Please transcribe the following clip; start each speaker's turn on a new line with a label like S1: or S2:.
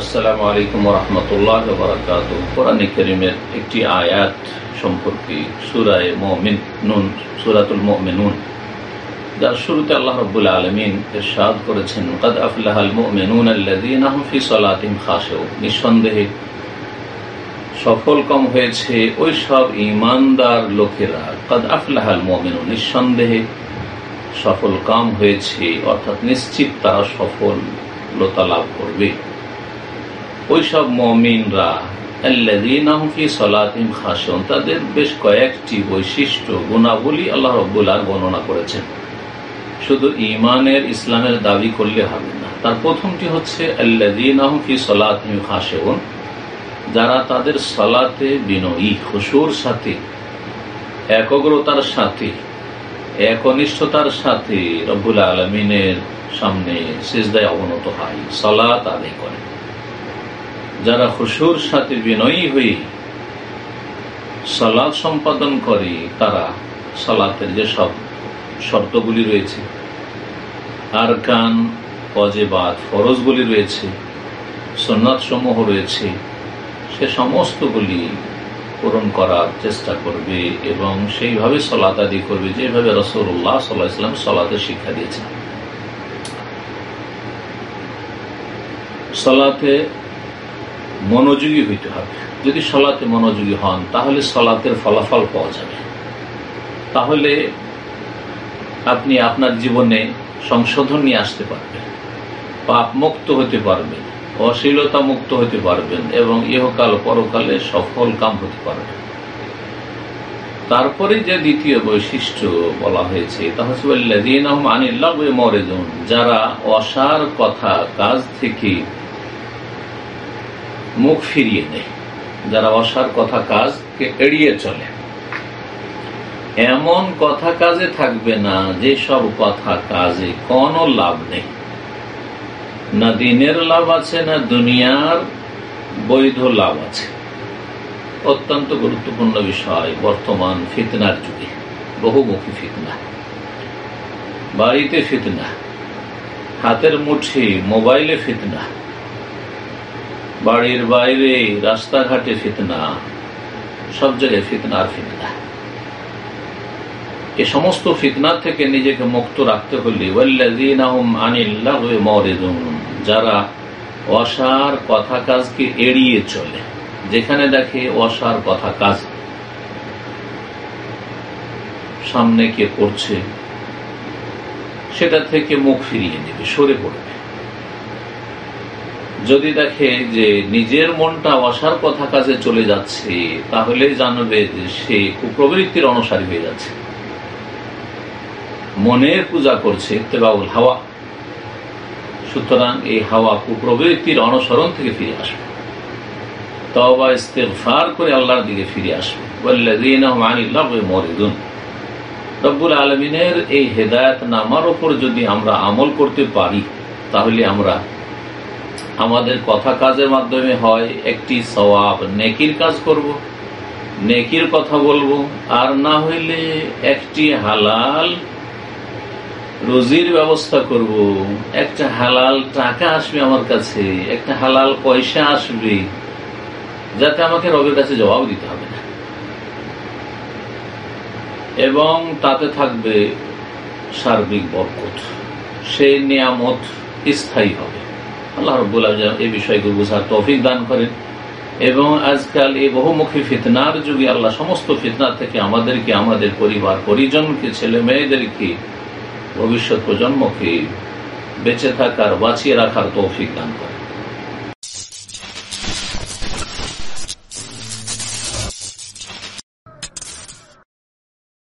S1: আসসালামু আলাইকুম রহমতুল্লাহ বরাকাত কোরআন করিমের একটি আয়াত সম্পর্কে সুরায় মমিন, নুন, সুরাতুল মমিনুন। যার শুরুতে আল্লাহ রব্বুল আলমিন এরশাদ করেছেন, কদ আফলাহাল মুমিনুন আল্লাযীনা হুম ফি সালাতিহিম খাশিউন। নিঃসন্দেহে সফল কম হয়েছে ওই সব ইমানদার লোকেরা, কদ আফলাহাল মুমিনুন। নিঃসন্দেহে সফল কাম হয়েছে, অর্থাৎ নিশ্চিত তারা সফলতা লাভ করবে। ওই সব মমিনরা খাসন তাদের বেশ কয়েকটি বৈশিষ্ট্য, গুণাবলী আল্লাহ রব্বুল্লাহ বর্ণনা করেছেন। শুধু ইমানের ইসলামের দাবি করলে হবে না। তার প্রথমটি হচ্ছে সলাতিম যারা তাদের সলাতে বিনয়ী, খুশুর সাথে, একগ্রতার সাথে, একনিষ্ঠতার সাথে রব্বুল আলমিনের সামনে শেষদায় অবনত হয়, সলাত আদায় করে। যারা খুশুর সাথে বিনয়ী হয়ে সালাদ সম্পাদন করে, তারা সালাতের যে সব শর্তগুলি রয়েছে আর কান অজেবাদ ফরজগুলি রয়েছে সন্ন্যত সমূহ রয়েছে, সে সমস্তগুলি পূরণ করার চেষ্টা করবে এবং সেইভাবে সলাত আদি করবে যেভাবে রসুল্লাহ সাল্লাহ ইসলাম সলাতে শিক্ষা দিয়েছেন। সলাতে মনোযোগী হইতে হবে। যদি সলাতে মনোযোগী হন, তাহলে সলাতের ফলাফল পাওয়া যাবে। তাহলে আপনি আপনার জীবনে সংশোধন নিয়ে আসতে পারবেন। পাপ মুক্ত হতে পারবেন, অশ্লীলতা মুক্ত হতে পারবেন এবং ইহকাল পরকালে সফল কাম হতে পারবেন। তারপরে যে দ্বিতীয় বৈশিষ্ট্য বলা হয়েছে, তা হচ্ছে যারা অসার কথা কাজ থেকে মুখ ফিরিয়ে দেয় যারা অসার কথা কাজকে এড়িয়ে চলে। এমন কথা কাজে থাকবে না যে সব কথা কাজে কোনো লাভ নেই। না দিনের লাভ আছে, না দুনিয়ার বৈধ লাভ আছে। অত্যন্ত গুরুত্বপূর্ণ বিষয় বর্তমান ফিতনার যুগে। বহুমুখী ফিতনা। বাড়িতে ফিতনা। হাতের মুঠি, মোবাইলে ফিতনা। বাড়ির বাইরে, রাস্তাঘাটে ফিতনা, সব জায়গায় ফিতনা আর ফিতনা। এ সমস্ত ফিতনা থেকে নিজেকে মুক্ত রাখতে হলে যারা অসার কথা কাজকে এড়িয়ে চলে, যেখানে দেখে অসার কথা কাজ। সামনে কে করছে, সেটা থেকে মুখ ফিরিয়ে নেবে, সরে পড়বে। যদি দেখে যে নিজের মনটা অসার কথা কাজে চলে যাচ্ছে, তাহলে জানবে যে সে কুপ্রবৃত্তির অনুসারী হয়ে যাচ্ছে। মনের পূজা করছে তেবাউল হাওয়া। সুতরাং এই হাওয়া কুপ্রবৃত্তির অনুসরণ থেকে ফিরে আসবে। তবা ইস্তেফার করে আল্লাহর দিকে ফিরে আসবে। মরিদুন। রব্বুল আলমিনের এই হেদায়ত নামার ওপর যদি আমরা আমল করতে পারি, তাহলে আমরা আমাদের কথা কাজের মাধ্যমে হয়, একটি সওয়াব, নেকির কাজ করব, নেকির কথা বলব, আর না হইলে একটি হালাল রুজির ব্যবস্থা করব। একটা হালাল টাকা আসবে আমার কাছে, একটা হালাল পয়সা আসবে, যাতে আমাকে রবের কাছে জবাব দিতে হবে। না এবং তাতে থাকবে সার্বিক বরকত, সেই নিয়ামত স্থায়ী হবে। আল্লাহ রব্বুল এই বিষয়গুলো বোঝার তৌফিক দান করেন। এবং আজকাল এই বহুমুখী ফিতনার যুগে আল্লাহ সমস্ত ফিতনার থেকে আমাদেরকে, আমাদের পরিবার, পরিজনকে, ছেলে মেয়েদেরকে, ভবিষ্যৎ প্রজন্মকে বেঁচে থাকার, বাঁচিয়ে রাখার তৌফিক দান করে